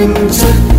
云之